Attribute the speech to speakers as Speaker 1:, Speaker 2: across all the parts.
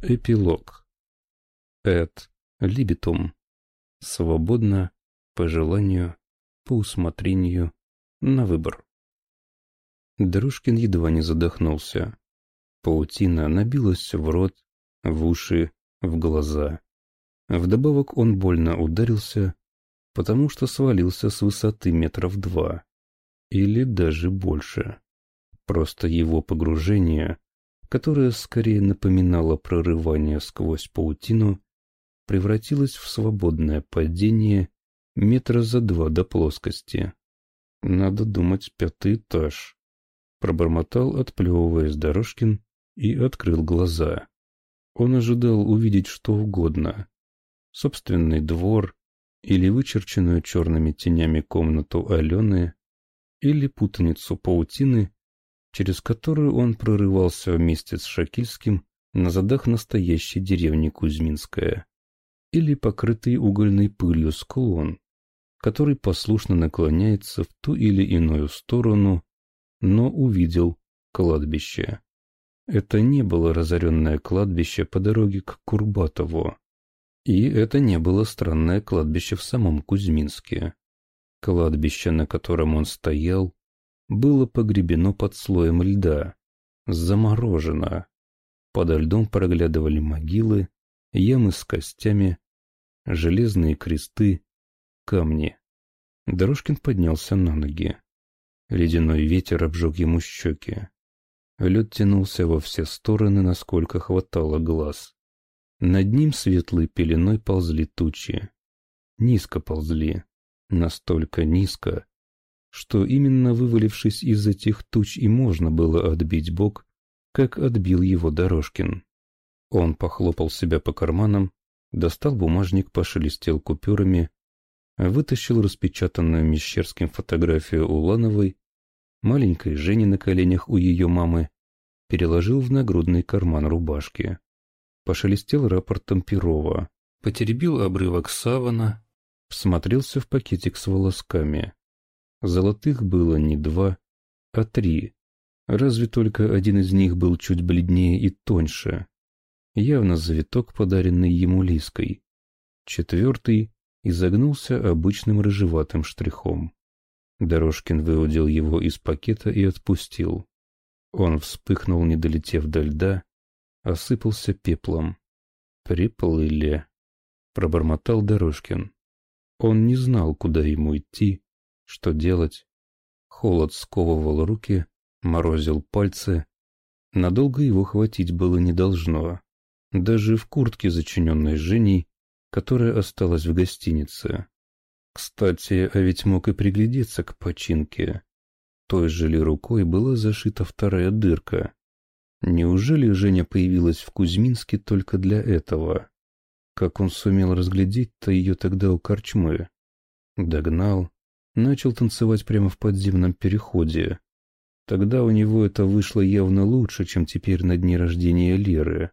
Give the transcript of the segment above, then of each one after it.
Speaker 1: Эпилог. Эд либитум. Свободно, по желанию, по усмотрению, на выбор. Дружкин едва не задохнулся. Паутина набилась в рот, в уши, в глаза. Вдобавок он больно ударился, потому что свалился с высоты метров два. Или даже больше. Просто его погружение которое скорее напоминало прорывание сквозь паутину, превратилось в свободное падение метра за два до плоскости. «Надо думать, пятый этаж», — пробормотал, отплевываясь Дорожкин, и открыл глаза. Он ожидал увидеть что угодно. Собственный двор или вычерченную черными тенями комнату Алены, или путаницу паутины, через которую он прорывался вместе с Шакильским на задах настоящей деревни Кузьминская, или покрытый угольной пылью склон, который послушно наклоняется в ту или иную сторону, но увидел кладбище. Это не было разоренное кладбище по дороге к Курбатову. И это не было странное кладбище в самом Кузьминске. Кладбище, на котором он стоял, было погребено под слоем льда, заморожено. Подо льдом проглядывали могилы, ямы с костями, железные кресты, камни. Дорожкин поднялся на ноги. Ледяной ветер обжег ему щеки. Лед тянулся во все стороны, насколько хватало глаз. Над ним светлой пеленой ползли тучи. Низко ползли. Настолько низко, что именно вывалившись из этих туч и можно было отбить бок, как отбил его Дорожкин. Он похлопал себя по карманам, достал бумажник, пошелестел купюрами, вытащил распечатанную Мещерским фотографию Улановой, маленькой Жени на коленях у ее мамы, переложил в нагрудный карман рубашки. Пошелестел рапортом Перова, потеребил обрывок савана, всмотрелся в пакетик с волосками. Золотых было не два, а три. Разве только один из них был чуть бледнее и тоньше. Явно завиток, подаренный ему Лиской. Четвертый изогнулся обычным рыжеватым штрихом. Дорожкин выудил его из пакета и отпустил. Он вспыхнул, не долетев до льда, осыпался пеплом. «Приплыли», — пробормотал Дорожкин. Он не знал, куда ему идти, что делать? Холод сковывал руки, морозил пальцы. Надолго его хватить было не должно. Даже в куртке, зачиненной Женей, которая осталась в гостинице. Кстати, а ведь мог и приглядеться к починке. Той же ли рукой была зашита вторая дырка? Неужели Женя появилась в Кузьминске только для этого? Как он сумел разглядеть-то ее тогда у корчмы? Догнал, начал танцевать прямо в подземном переходе. Тогда у него это вышло явно лучше, чем теперь на дне рождения Леры.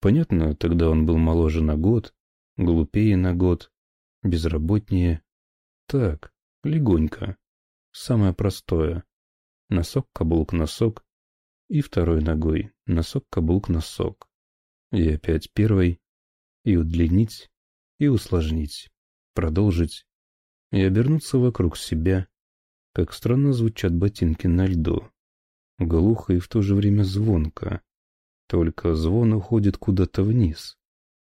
Speaker 1: Понятно, тогда он был моложе на год, глупее на год, безработнее. Так, легонько. Самое простое. Носок, каблук, носок. И второй ногой. Носок, каблук, носок. И опять первой. И удлинить, и усложнить. Продолжить и обернуться вокруг себя, как странно звучат ботинки на льду. Глухо и в то же время звонко. Только звон уходит куда-то вниз,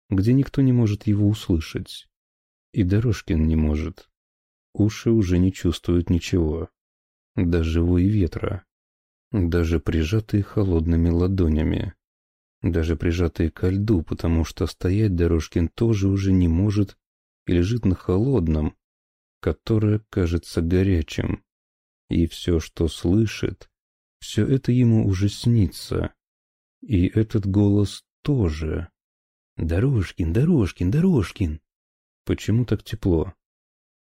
Speaker 1: где никто не может его услышать. И Дорожкин не может. Уши уже не чувствуют ничего. Даже вой ветра. Даже прижатые холодными ладонями. Даже прижатые ко льду, потому что стоять Дорожкин тоже уже не может и лежит на холодном, которое кажется горячим. И все, что слышит, все это ему уже снится. И этот голос тоже. «Дорожкин, Дорожкин, Дорожкин!» «Почему так тепло?»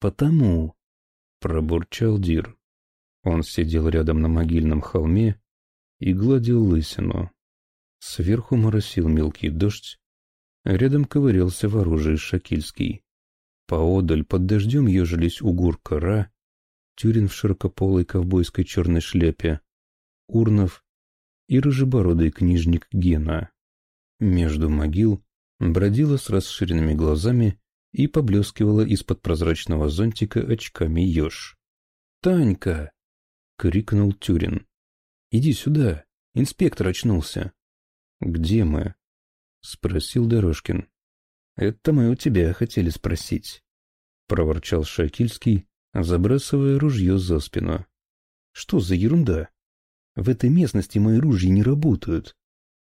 Speaker 1: «Потому!» — пробурчал Дир. Он сидел рядом на могильном холме и гладил лысину. Сверху моросил мелкий дождь, рядом ковырялся в оружии Шакильский. Поодаль под дождем ежились Угур Кара, Тюрин в широкополой ковбойской черной шляпе, Урнов и рыжебородый книжник Гена. между могил, бродила с расширенными глазами и поблескивала из-под прозрачного зонтика очками еж. «Танька!» — крикнул Тюрин. «Иди сюда! Инспектор очнулся!» «Где мы?» — спросил Дорожкин. «Это мы у тебя хотели спросить», — проворчал Шакильский, забрасывая ружье за спину. «Что за ерунда? В этой местности мои ружья не работают.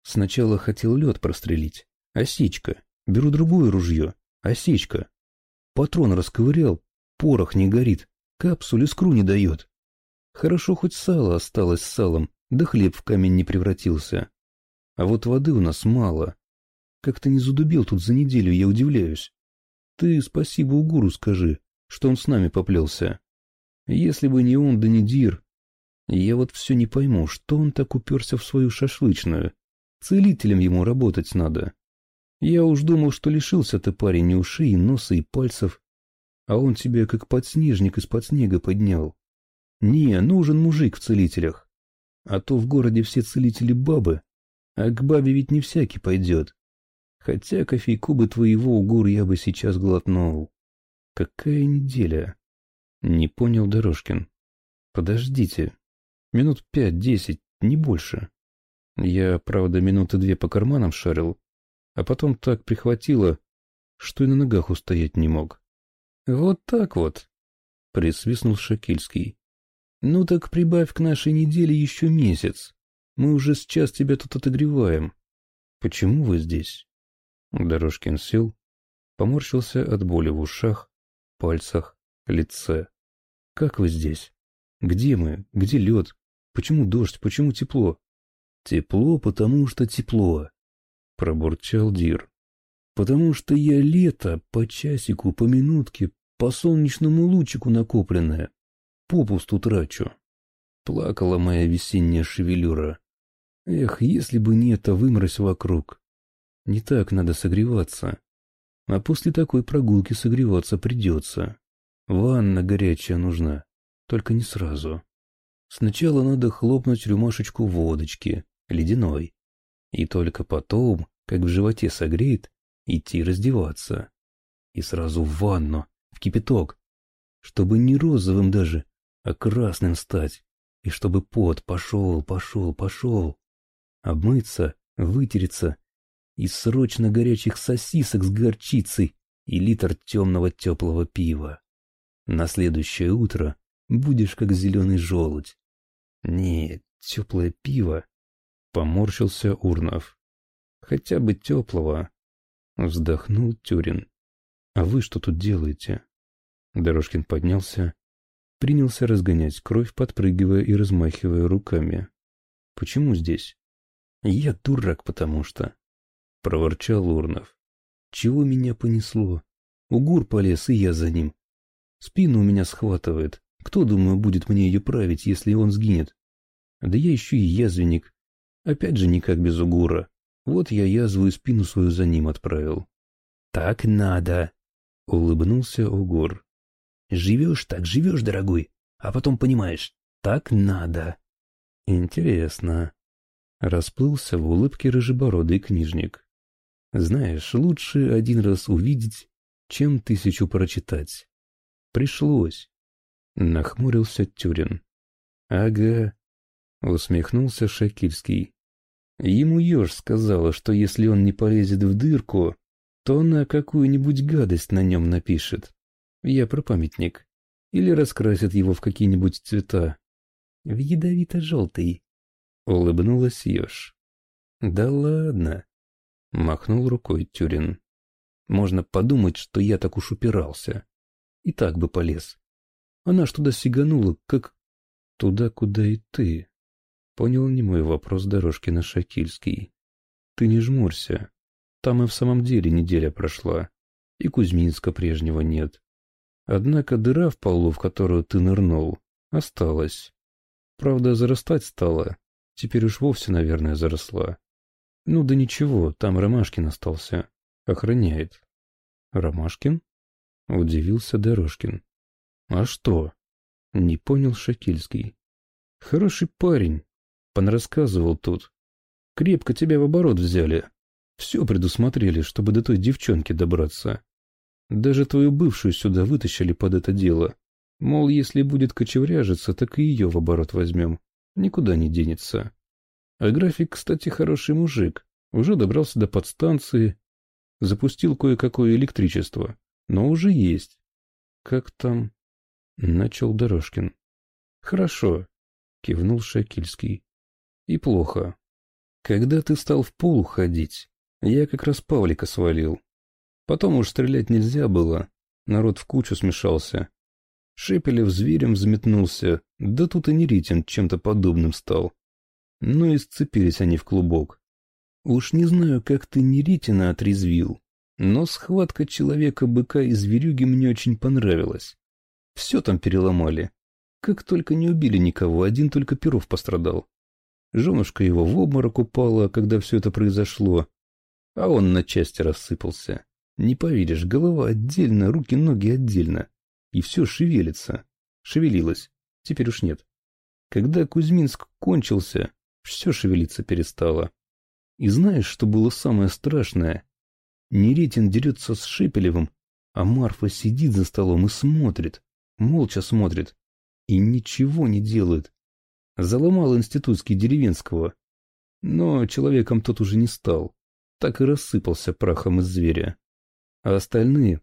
Speaker 1: Сначала хотел лед прострелить. Осечка. Беру другое ружье. Осечка. Патрон расковырял. Порох не горит. Капсуль искру не дает. Хорошо хоть сало осталось с салом, да хлеб в камень не превратился. А вот воды у нас мало. Как ты не задубил тут за неделю, я удивляюсь. Ты спасибо Угуру скажи, что он с нами поплелся. Если бы не он, да не Дир. Я вот все не пойму, что он так уперся в свою шашлычную. Целителем ему работать надо. Я уж думал, что лишился ты парень и ушей, и носа, и пальцев. А он тебя как подснежник из-под снега поднял. Не, нужен мужик в целителях. А то в городе все целители бабы, а к бабе ведь не всякий пойдет. Хотя кофейку бы твоего угур я бы сейчас глотнул. Какая неделя? Не понял Дорожкин. Подождите. Минут пять-десять, не больше. Я, правда, минуты две по карманам шарил, а потом так прихватило, что и на ногах устоять не мог. «Вот так вот», — присвистнул Шакильский. «Ну так прибавь к нашей неделе еще месяц. Мы уже сейчас тебя тут отогреваем. Почему вы здесь?» Дорожкин сел, поморщился от боли в ушах, пальцах, лице. «Как вы здесь? Где мы? Где лед? Почему дождь? Почему тепло?» «Тепло, потому что тепло», — пробурчал Дир. «Потому что я лето по часику, по минутке, по солнечному лучику накопленное, попусту трачу». Плакала моя весенняя шевелюра. Эх, если бы не это выморось вокруг. Не так надо согреваться. А после такой прогулки согреваться придется. Ванна горячая нужна, только не сразу. Сначала надо хлопнуть рюмашечку водочки, ледяной. И только потом, как в животе согреет, идти раздеваться. И сразу в ванну, в кипяток, чтобы не розовым даже, а красным стать, и чтобы пот пошел, пошел, пошел. Обмыться, вытереться, и срочно горячих сосисок с горчицей и литр темного теплого пива. На следующее утро будешь как зеленый желудь. Нет, теплое пиво Поморщился Урнов. Хотя бы теплого. Вздохнул Тюрин. А вы что тут делаете? Дорожкин поднялся, принялся разгонять кровь, подпрыгивая и размахивая руками. Почему здесь? Я дурак, потому что... Проворчал Урнов. Чего меня понесло? Угур полез, и я за ним. Спину у меня схватывает. Кто, думаю, будет мне ее править, если он сгинет? Да я еще и язвенник. Опять же никак без угура. Вот я язву и спину свою за ним отправил. «Так надо», — улыбнулся угур. «Живешь так, живешь, дорогой, а потом понимаешь, так надо». «Интересно». Расплылся в улыбке рыжебородый книжник. «Знаешь, лучше один раз увидеть, чем тысячу прочитать. Пришлось». Нахмурился Тюрин. «Ага», — усмехнулся Шакильский. Ему еж сказала, что если он не полезет в дырку, то она какую-нибудь гадость на нем напишет. Я про памятник. Или раскрасит его в какие-нибудь цвета. В ядовито-желтый. Улыбнулась еж. Да ладно. Махнул рукой Тюрин. Можно подумать, что я так уж упирался. И так бы полез. Она туда сиганула, как... Туда, куда и ты. Понял не мой вопрос Дорожкина Шакильский. Ты не жмурься. Там и в самом деле неделя прошла, и Кузьминска прежнего нет. Однако дыра в полу, в которую ты нырнул, осталась. Правда, зарастать стала. Теперь уж вовсе, наверное, заросла. Ну да ничего, там Ромашкин остался. Охраняет. Ромашкин? Удивился Дорожкин. А что? Не понял Шакильский. Хороший парень, Пан рассказывал тут. Крепко тебя в оборот взяли. Все предусмотрели, чтобы до той девчонки добраться. Даже твою бывшую сюда вытащили под это дело. Мол, если будет кочевряжиться, так и ее в оборот возьмем. Никуда не денется. А график, кстати, хороший мужик. Уже добрался до подстанции. Запустил кое-какое электричество. Но уже есть. Как там? Начал Дорожкин. Хорошо. Кивнул Шакильский. И плохо. Когда ты стал в пол ходить, я как раз Павлика свалил. Потом уж стрелять нельзя было. Народ в кучу смешался. Шепелев зверем взметнулся, да тут и Неритин чем-то подобным стал. Ну и сцепились они в клубок. Уж не знаю, как ты Неритина отрезвил, но схватка человека-быка и зверюги мне очень понравилась. Все там переломали. Как только не убили никого, один только Перов пострадал. Женушка его в обморок упала, когда все это произошло, а он на части рассыпался. Не поверишь, голова отдельно, руки-ноги отдельно. И все шевелится. Шевелилось. Теперь уж нет. Когда Кузьминск кончился, все шевелиться перестало. И знаешь, что было самое страшное? Неретин дерется с Шепелевым, а Марфа сидит за столом и смотрит, молча смотрит, и ничего не делает. Заломал институтский деревенского. Но человеком тот уже не стал. Так и рассыпался прахом из зверя. А остальные...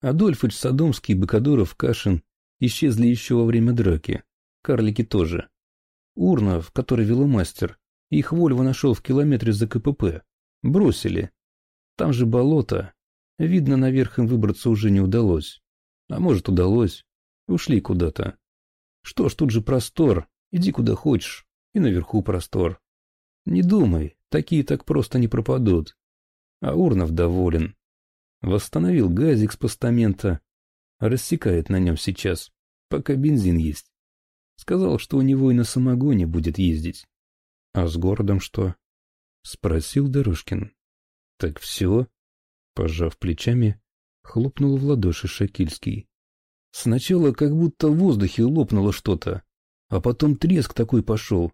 Speaker 1: Адольфыч, Садомский, Быкадоров, Кашин исчезли еще во время драки. Карлики тоже. Урнов, который веломастер, их Вольво нашел в километре за КПП. Бросили. Там же болото. Видно, наверх им выбраться уже не удалось. А может, удалось. Ушли куда-то. Что ж, тут же простор. Иди куда хочешь. И наверху простор. Не думай, такие так просто не пропадут. А Урнов доволен. Восстановил газик с постамента. Рассекает на нем сейчас, пока бензин есть. Сказал, что у него и на самогоне будет ездить. А с городом что? Спросил Дорожкин. Так все? Пожав плечами, хлопнул в ладоши Шакильский. Сначала как будто в воздухе лопнуло что-то, а потом треск такой пошел.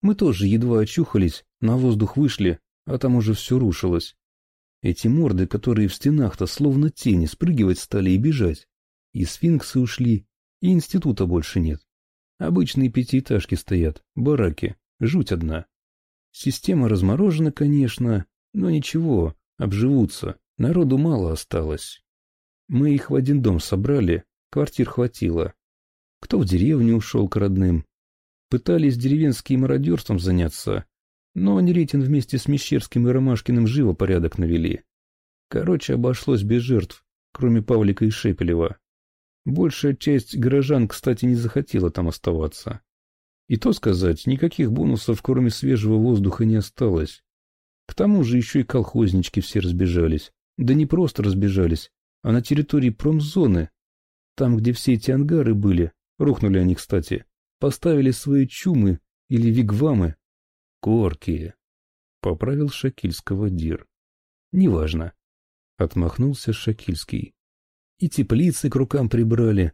Speaker 1: Мы тоже едва очухались, на воздух вышли, а там уже все рушилось. Эти морды, которые в стенах-то словно тени, спрыгивать стали и бежать. И сфинксы ушли, и института больше нет. Обычные пятиэтажки стоят, бараки, жуть одна. Система разморожена, конечно, но ничего, обживутся, народу мало осталось. Мы их в один дом собрали, квартир хватило. Кто в деревню ушел к родным. Пытались деревенским мародерством заняться, но Неретин вместе с Мещерским и Ромашкиным живо порядок навели. Короче, обошлось без жертв, кроме Павлика и Шепелева. Большая часть горожан, кстати, не захотела там оставаться. И то сказать, никаких бонусов, кроме свежего воздуха, не осталось. К тому же еще и колхознички все разбежались. Да не просто разбежались, а на территории промзоны. Там, где все эти ангары были, Рухнули они, кстати. Поставили свои чумы или вигвамы. Корки. Поправил Шакильского Дир. Неважно. Отмахнулся Шакильский. И теплицы к рукам прибрали.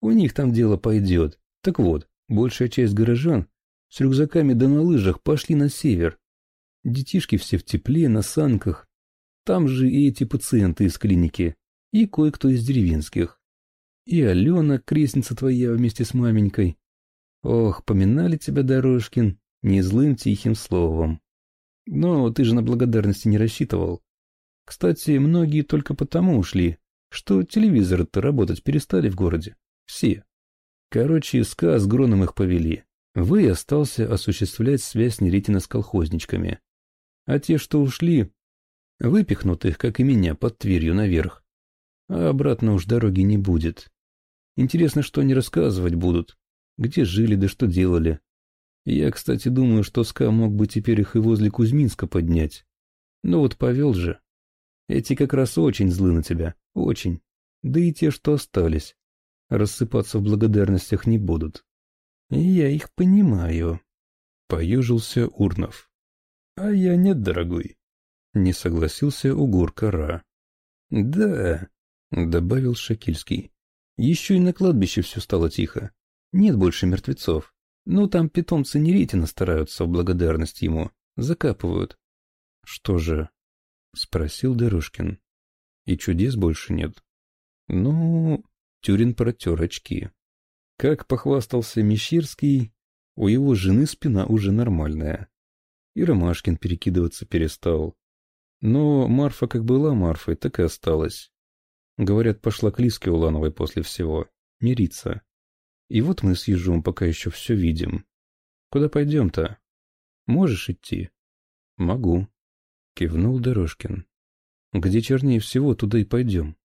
Speaker 1: У них там дело пойдет. Так вот, большая часть горожан с рюкзаками да на лыжах пошли на север. Детишки все в тепле, на санках. Там же и эти пациенты из клиники, и кое-кто из деревенских. И Алена, крестница твоя, вместе с маменькой. Ох, поминали тебя, Дорожкин, не злым тихим словом. Но ты же на благодарности не рассчитывал. Кстати, многие только потому ушли, что телевизоры-то работать перестали в городе. Все. Короче, СКА с Гроном их повели. Вы остался осуществлять связь Неретина с колхозничками. А те, что ушли, выпихнут их, как и меня, под Тверью наверх а обратно уж дороги не будет. Интересно, что они рассказывать будут, где жили да что делали. Я, кстати, думаю, что СКА мог бы теперь их и возле Кузьминска поднять. Но вот повел же. Эти как раз очень злы на тебя, очень. Да и те, что остались. Рассыпаться в благодарностях не будут. Я их понимаю. Поюжился Урнов. А я нет, дорогой. Не согласился Угур Кара. Да, — добавил Шакильский. «Еще и на кладбище все стало тихо. Нет больше мертвецов. Ну, там питомцы Неретина стараются в благодарность ему. Закапывают». «Что же, — спросил Дорожкин. «И чудес больше нет?» «Ну...» — Тюрин протер очки. Как похвастался Мещерский, у его жены спина уже нормальная. И Ромашкин перекидываться перестал. Но Марфа как была Марфой, так и осталась. Говорят, пошла к Лиске Улановой после всего. Мириться. И вот мы с Ежом пока еще все видим. Куда пойдем-то? Можешь идти? Могу. Кивнул Дорожкин. Где чернее всего, туда и пойдем.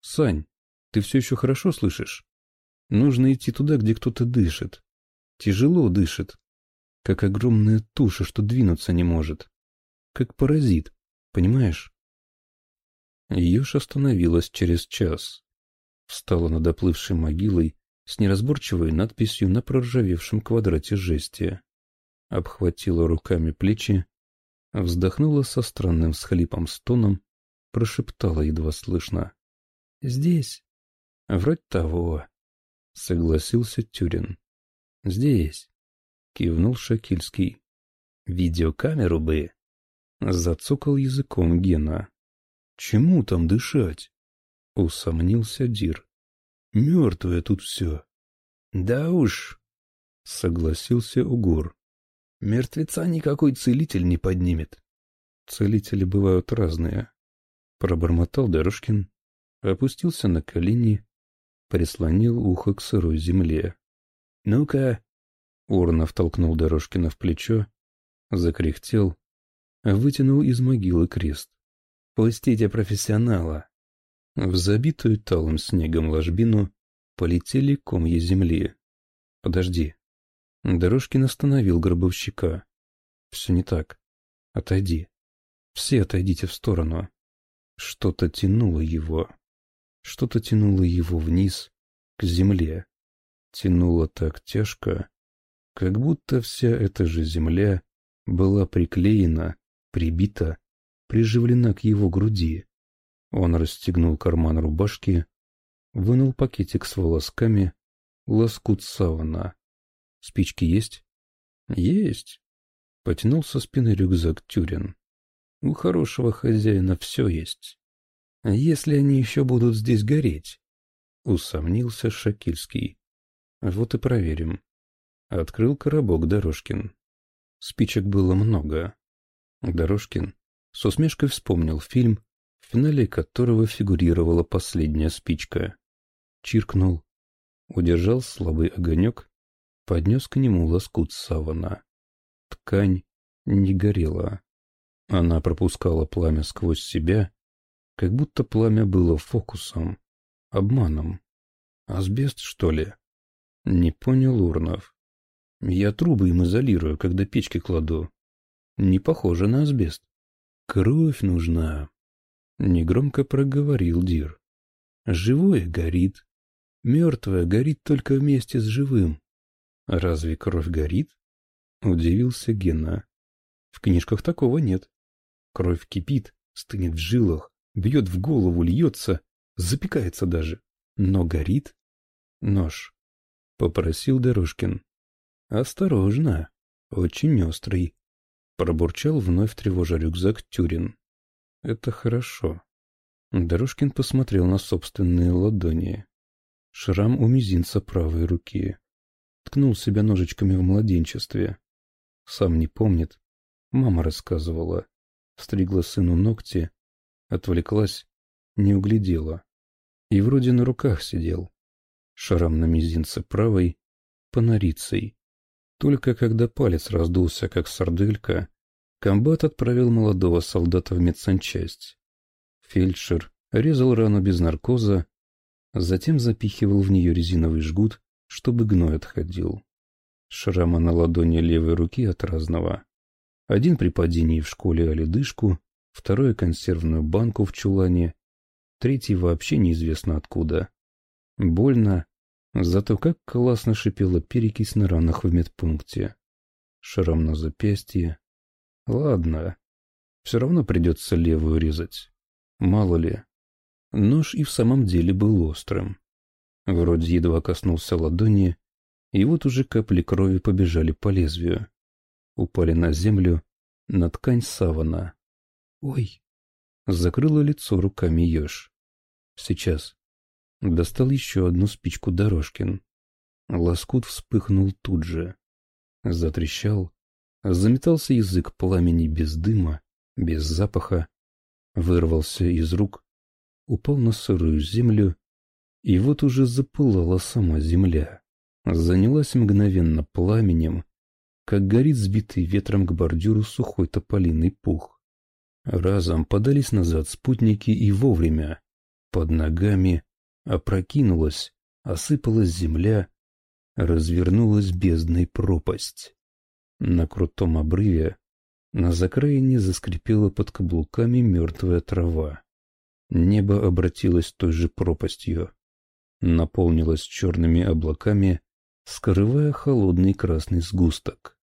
Speaker 1: Сань, ты все еще хорошо слышишь? Нужно идти туда, где кто-то дышит. Тяжело дышит. Как огромная туша, что двинуться не может. Как паразит. Понимаешь? Еж остановилась через час. Встала над оплывшей могилой с неразборчивой надписью на проржавевшем квадрате жести. Обхватила руками плечи, вздохнула со странным схлипом стоном, прошептала едва слышно. — Здесь. — Вроде того, — согласился Тюрин. — Здесь, — кивнул Шакильский. — Видеокамеру бы. Зацокал языком Гена. — Чему там дышать? — усомнился Дир. Мертвое тут все. Да уж, согласился Угор. Мертвеца никакой целитель не поднимет. Целители бывают разные. Пробормотал Дорожкин, опустился на колени, прислонил ухо к сырой земле. «Ну-ка!» Урнов толкнул Дорожкина в плечо, закряхтел, вытянул из могилы крест. «Пустите профессионала!» В забитую талым снегом ложбину полетели комья земли. «Подожди». Дорожкин остановил гробовщика. «Все не так. Отойди. Все отойдите в сторону». Что-то тянуло его. Что-то тянуло его вниз, к земле. Тянуло так тяжко, как будто вся эта же земля была приклеена, прибита, приживлена к его груди. Он расстегнул карман рубашки, вынул пакетик с волосками, лоскут савана. Спички есть? Есть. Потянул со спины рюкзак Тюрин. У хорошего хозяина все есть. А если они еще будут здесь гореть? Усомнился Шакильский. Вот и проверим. Открыл коробок Дорожкин. Спичек было много. Дорожкин с усмешкой вспомнил фильм в финале которого фигурировала последняя спичка. Чиркнул, удержал слабый огонек, поднес к нему лоскут савана. Ткань не горела. Она пропускала пламя сквозь себя, как будто пламя было фокусом, обманом. Асбест, что ли? Не понял Урнов. Я трубы им изолирую, когда печки кладу. Не похоже на асбест. Кровь нужна, Негромко проговорил Дир. Живое горит. Мертвое горит только вместе с живым. Разве кровь горит? Удивился Гена. В книжках такого нет. Кровь кипит, стынет в жилах, бьет в голову, льется, запекается даже. Но горит? Нож. Попросил Дорожкин. Осторожно, очень острый. Пробурчал вновь тревожа рюкзак Тюрин. Это хорошо. Дорожкин посмотрел на собственные ладони. Шрам у мизинца правой руки. Ткнул себя ножичками в младенчестве. Сам не помнит. Мама рассказывала. Стригла сыну ногти. Отвлеклась. Не углядела. И вроде на руках сидел. Шрам на мизинце правой. Панорицей. Только когда палец раздулся, как сарделька, Комбат отправил молодого солдата в медсанчасть. Фельдшер резал рану без наркоза, затем запихивал в нее резиновый жгут, чтобы гной отходил. Шрама на ладони левой руки от разного. Один при падении в школе о ледышку, второй консервную банку в чулане, третий вообще неизвестно откуда. Больно, зато как классно шипела перекись на ранах в медпункте. Шрам на запястье, Ладно, все равно придется левую резать. Мало ли. Нож и в самом деле был острым. Вроде едва коснулся ладони, и вот уже капли крови побежали по лезвию. Упали на землю, на ткань савана. «Ой!» закрыла лицо руками еж. Сейчас. Достал еще одну спичку Дорожкин. Лоскут вспыхнул тут же. Затрещал. Заметался язык пламени без дыма, без запаха. Вырвался из рук, упал на сырую землю, и вот уже запылала сама земля. Занялась мгновенно пламенем, как горит сбитый ветром к бордюру сухой тополиный пух. Разом подались назад спутники и вовремя. Под ногами опрокинулась, осыпалась земля, развернулась бездной пропасть. На крутом обрыве на закраине заскрипела под каблуками мертвая трава. Небо обратилось той же пропастью, наполнилось черными облаками, скрывая холодный красный сгусток.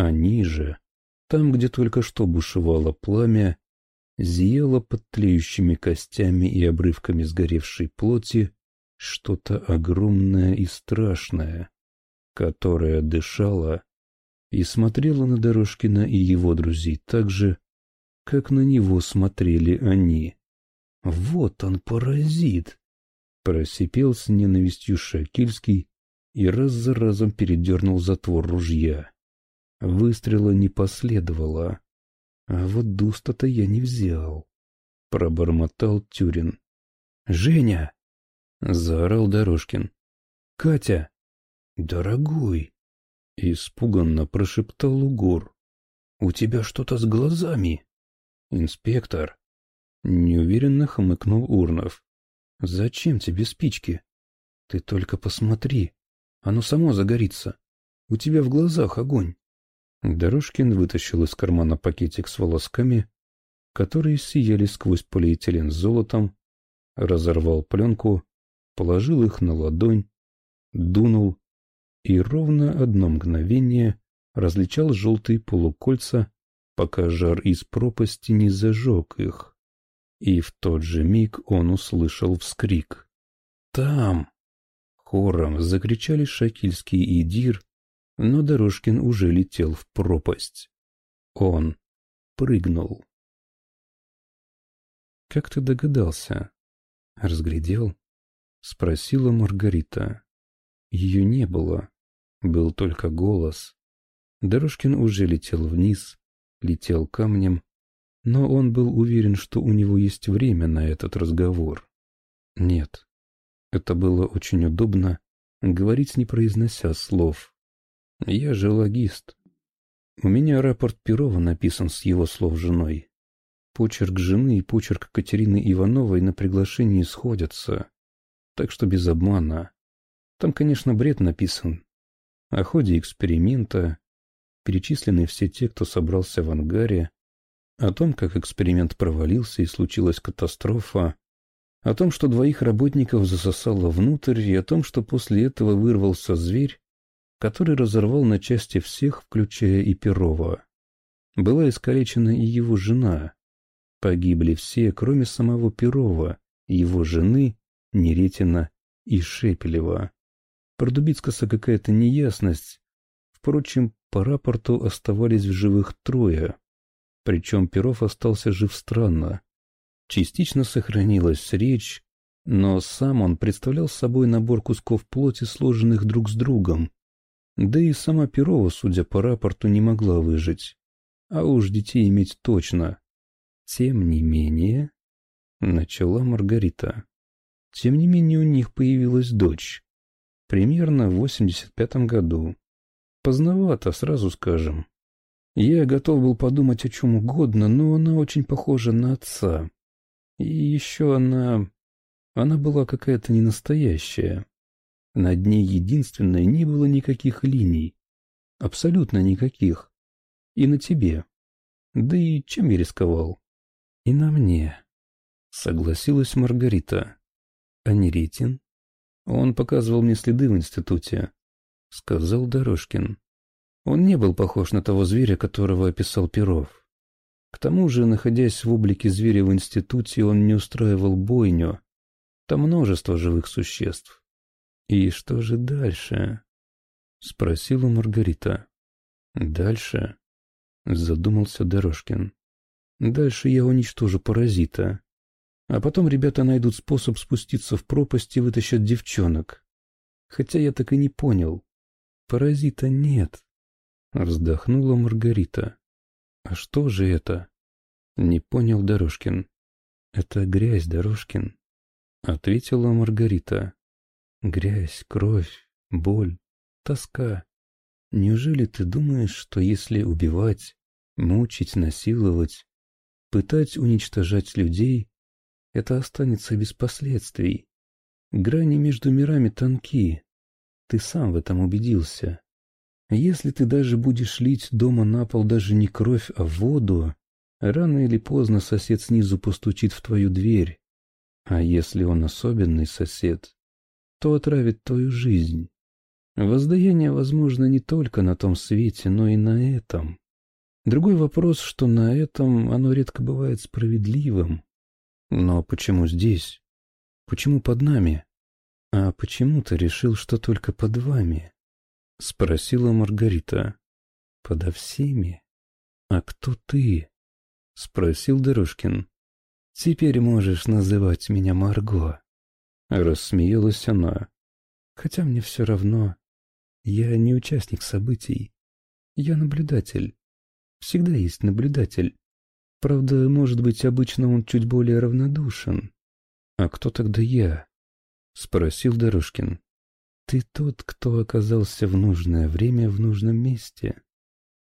Speaker 1: А ниже, там, где только что бушевало пламя, зияло под тлеющими костями и обрывками сгоревшей плоти что-то огромное и страшное, которое дышало и смотрело на Дорожкина и его друзей так же, как на него смотрели они. «Вот он, паразит!» — просипел с ненавистью Шакильский и раз за разом передернул затвор ружья. Выстрела не последовало. А вот дуста-то я не взял. Пробормотал Тюрин. «Женя!» — заорал Дорожкин. «Катя!» «Дорогой!» — испуганно прошептал Угор. «У тебя что-то с глазами!» «Инспектор!» — неуверенно хмыкнул Урнов. «Зачем тебе спички? Ты только посмотри, оно само загорится. У тебя в глазах огонь!» Дорожкин вытащил из кармана пакетик с волосками, которые сияли сквозь полиэтилен с золотом, разорвал пленку, положил их на ладонь, дунул и ровно одно мгновение различал желтые полукольца, пока жар из пропасти не зажег их. И в тот же миг он услышал вскрик. «Там!» Хором закричали Шакильский и Дир, но Дорожкин уже летел в пропасть. Он прыгнул. «Как ты догадался?» «Разглядел?» — спросила Маргарита. Ее не было. Был только голос. Дорожкин уже летел вниз, летел камнем, но он был уверен, что у него есть время на этот разговор. Нет, это было очень удобно, говорить не произнося слов. Я же логист. У меня рапорт Перова написан с его слов женой. Почерк жены и почерк Катерины Ивановой на приглашении сходятся. Так что без обмана. Там, конечно, бред написан. О ходе эксперимента, перечислены все те, кто собрался в ангаре, о том, как эксперимент провалился и случилась катастрофа, о том, что двоих работников засосало внутрь, и о том, что после этого вырвался зверь, который разорвал на части всех, включая и Перова. Была искалечена и его жена. Погибли все, кроме самого Перова, его жены, Неретина и Шепелева. Про Дубицкаса какая-то неясность. Впрочем, по рапорту оставались в живых трое. Причем Перов остался жив странно. Частично сохранилась речь, но сам он представлял собой набор кусков плоти, сложенных друг с другом. Да и сама Перова, судя по рапорту, не могла выжить. А уж детей иметь точно. Тем не менее, начала Маргарита. Тем не менее у них появилась дочь. Примерно в 85 году. Поздновато, сразу скажем. Я готов был подумать о чем угодно, но она очень похожа на отца. И еще она... Она была какая-то ненастоящая. Над ней единственной не было никаких линий. Абсолютно никаких. И на тебе. Да и чем я рисковал? И на мне. Согласилась Маргарита. А Неретин? Он показывал мне следы в институте. Сказал Дорожкин. Он не был похож на того зверя, которого описал Перов. К тому же, находясь в облике зверя в институте, он не устраивал бойню. Там множество живых существ. «И что же дальше?» — спросила Маргарита. «Дальше?» — задумался Дорожкин. Дальше я уничтожу паразита. А потом ребята найдут способ спуститься в пропасть и вытащат девчонок. Хотя я так и не понял. Паразита нет. Вздохнула Маргарита. А что же это? Не понял Дорожкин. Это грязь, Дорожкин. Ответила Маргарита. Грязь, кровь, боль, тоска. Неужели ты думаешь, что если убивать, мучить, насиловать, пытать, уничтожать людей, это останется без последствий? Грани между мирами тонки. Ты сам в этом убедился. Если ты даже будешь лить дома на пол даже не кровь, а воду, рано или поздно сосед снизу постучит в твою дверь. А если он особенный сосед, то отравит твою жизнь. Воздаяние возможно не только на том свете, но и на этом. Другой вопрос, что на этом оно редко бывает справедливым. Но почему здесь? Почему под нами? А почему ты решил, что только под вами? Спросила Маргарита. Подо всеми? А кто ты? Спросил Дорожкин. Теперь можешь называть меня Марго. Рассмеялась она. Хотя мне все равно, я не участник событий. Я наблюдатель. Всегда есть наблюдатель. Правда, может быть, обычно он чуть более равнодушен. А кто тогда я? Спросил Дорожкин. Ты тот, кто оказался в нужное время в нужном месте.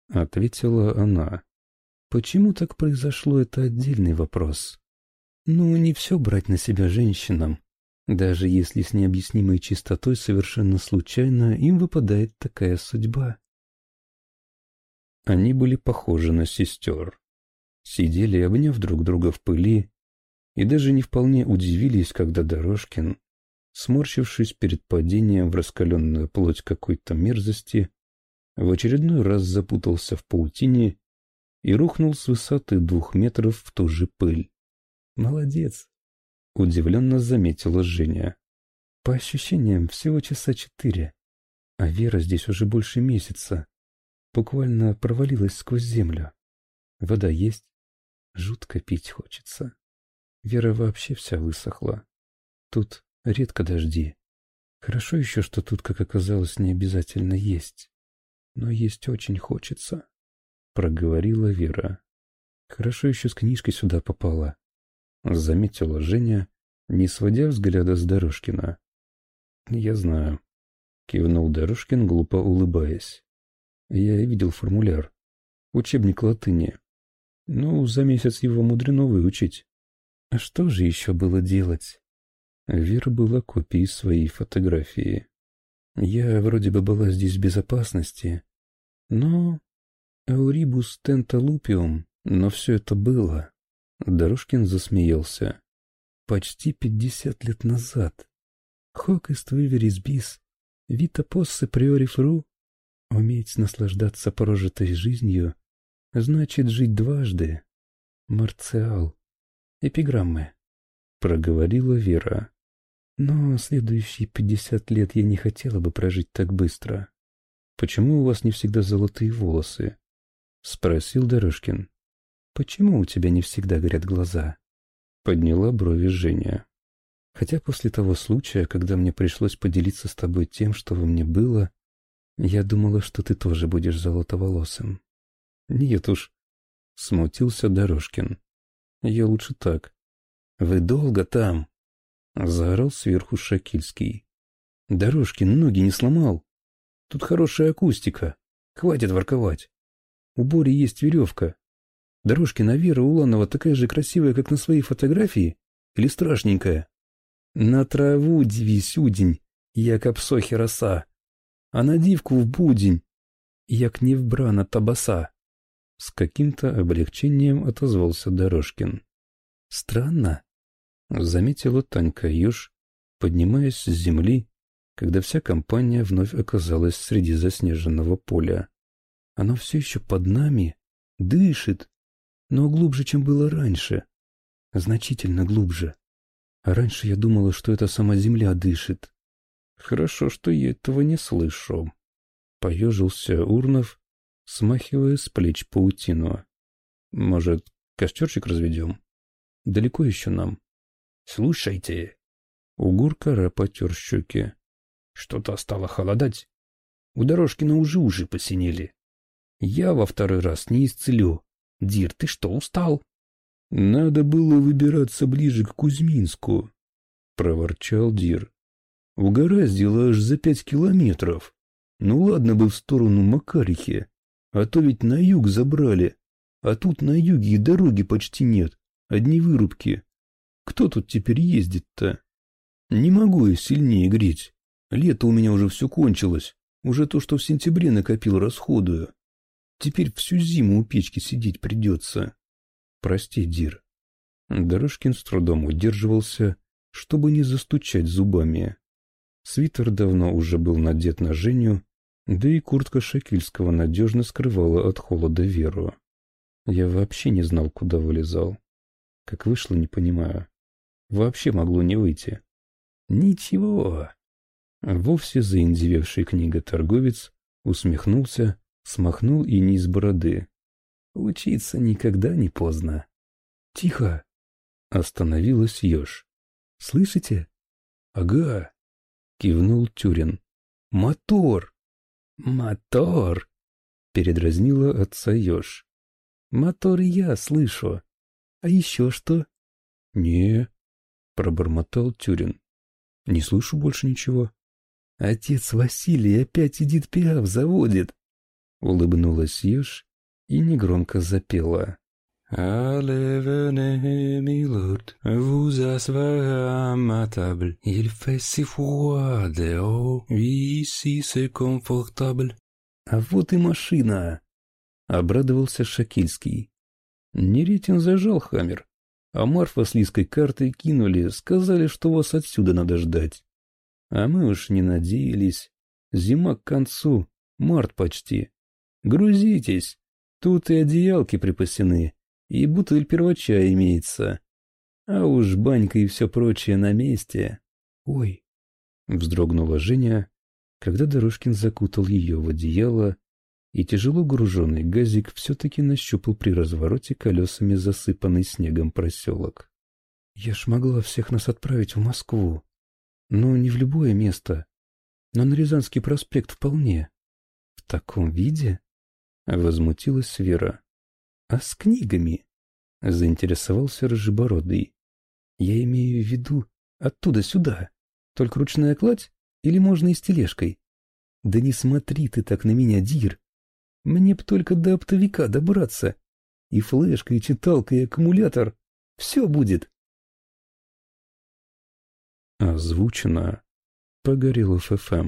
Speaker 1: Ответила она. Почему так произошло, это отдельный вопрос. Ну, не все брать на себя женщинам. Даже если с необъяснимой чистотой совершенно случайно им выпадает такая судьба. Они были похожи на сестер. Сидели, обняв друг друга в пыли, и даже не вполне удивились, когда Дорожкин, сморщившись перед падением в раскаленную плоть какой-то мерзости, в очередной раз запутался в паутине и рухнул с высоты двух метров в ту же пыль. «Молодец!» Удивленно заметила Женя. По ощущениям, всего часа четыре. А Вера здесь уже больше месяца. Буквально провалилась сквозь землю. Вода есть. Жутко пить хочется. Вера вообще вся высохла. Тут редко дожди. Хорошо еще, что тут, как оказалось, не обязательно есть. Но есть очень хочется. Проговорила Вера. Хорошо еще с книжкой сюда попала. — заметила Женя, не сводя взгляда с Дорожкина. «Я знаю», — кивнул Дорожкин, глупо улыбаясь. «Я видел формуляр. Учебник латыни. Ну, за месяц его мудрено выучить. А что же еще было делать?» Вера была копией своей фотографии. «Я вроде бы была здесь в безопасности, но... Аурибус тенталупиум, но все это было. Дорожкин засмеялся. Почти пятьдесят лет назад. Хок ист виверис бис, вита поссе приори фру. Уметь наслаждаться прожитой жизнью значит жить дважды. Марциал. Эпиграммы. Проговорила Вера. Но следующие пятьдесят лет я не хотела бы прожить так быстро. Почему у вас не всегда золотые волосы? Спросил Дорожкин. «Почему у тебя не всегда горят глаза?» Подняла брови Женя. Хотя после того случая, когда мне пришлось поделиться с тобой тем, что во мне было, я думала, что ты тоже будешь золотоволосым. Нет уж, смутился Дорожкин. Я лучше так. Вы долго там? Заорал сверху Шакильский. Дорожкин ноги не сломал. Тут хорошая акустика. Хватит ворковать. У Бори есть веревка. Дорожки на Вера Уланова такая же красивая, как на своей фотографии? Или страшненькая? На траву дивись удень, як псохи роса, а на дивку в будень, як не вбрана табаса. С каким-то облегчением отозвался Дорожкин. Странно, заметила Танька Юж, поднимаясь с земли, когда вся компания вновь оказалась среди заснеженного поля. Оно все еще под нами, дышит, но глубже, чем было раньше. Значительно глубже. А раньше я думала, что это сама земля дышит. Хорошо, что я этого не слышу. Поежился Урнов, смахивая с плеч паутину. Может, Костерчик разведем. Далеко еще нам.
Speaker 2: Слушайте.
Speaker 1: Угур-кара потер щеки.
Speaker 2: Что-то стало холодать. У Дорожкина уже уши посинели. Я во второй раз не исцелю. Дир, ты что, устал?
Speaker 1: Надо было выбираться ближе к Кузьминску, проворчал Дир. Угораздило аж за пять километров. Ну ладно бы в сторону Макарихи, а то ведь на юг забрали. А тут на юге и дороги почти нет, одни вырубки. Кто тут теперь ездит-то? Не могу я сильнее греть. Лето у меня уже все кончилось. Уже то, что в сентябре накопил, расходую. Теперь всю зиму у печки сидеть придется. Прости, Дир. Дорожкин с трудом удерживался, чтобы не застучать зубами. Свитер давно уже был надет на Женю, да и куртка Шакильского надежно скрывала от холода Веру. Я вообще не знал, куда вылезал. Как вышло, не понимаю. Вообще могло не выйти.
Speaker 2: Ничего.
Speaker 1: Вовсе заиндевевший книготорговец усмехнулся, смахнул и не из бороды.
Speaker 2: Учиться никогда не поздно.
Speaker 1: Тихо! Остановилась еж.
Speaker 2: Слышите?
Speaker 1: Ага! Кивнул Тюрин. Мотор!
Speaker 2: Мотор! Передразнила отца еж. Мотор я слышу. А еще что?
Speaker 1: Не, пробормотал Тюрин. Не слышу больше ничего.
Speaker 2: Отец Василий опять Эдит Пиаф заводит. Улыбнулась Еж и негромко запела.
Speaker 1: Allez, venez, milord, vous asseoir à ma table. Il fait si froid dehors, ici c'est confortable.
Speaker 2: А вот и машина. Обрадовался Шакильский.
Speaker 1: Неретин зажал хаммер, а Марфа с Лиской картой кинули, сказали, что вас отсюда надо ждать. А мы уж не надеялись. Зима к концу, март почти. Грузитесь, тут и одеялки припасены, и бутыль первача имеется. А уж банька и все прочее на месте.
Speaker 2: Ой,
Speaker 1: вздрогнула Женя, когда Дорожкин закутал ее в одеяло и тяжело груженный газик все-таки нащупал при развороте колесами засыпанный снегом проселок.
Speaker 2: «Я ж могла всех нас отправить в Москву. Ну, не в любое место, но на Рязанский проспект вполне. В таком виде?» — возмутилась Вера. «А с книгами?» — заинтересовался Рыжебородый. «Я имею в виду оттуда сюда. Только ручная кладь или можно и с тележкой?» «Да не смотри ты так на меня, Дир. Мне б только до оптовика добраться. И флешка, и читалка, и аккумулятор. Все будет.
Speaker 1: Озвучено Погорелов ФМ.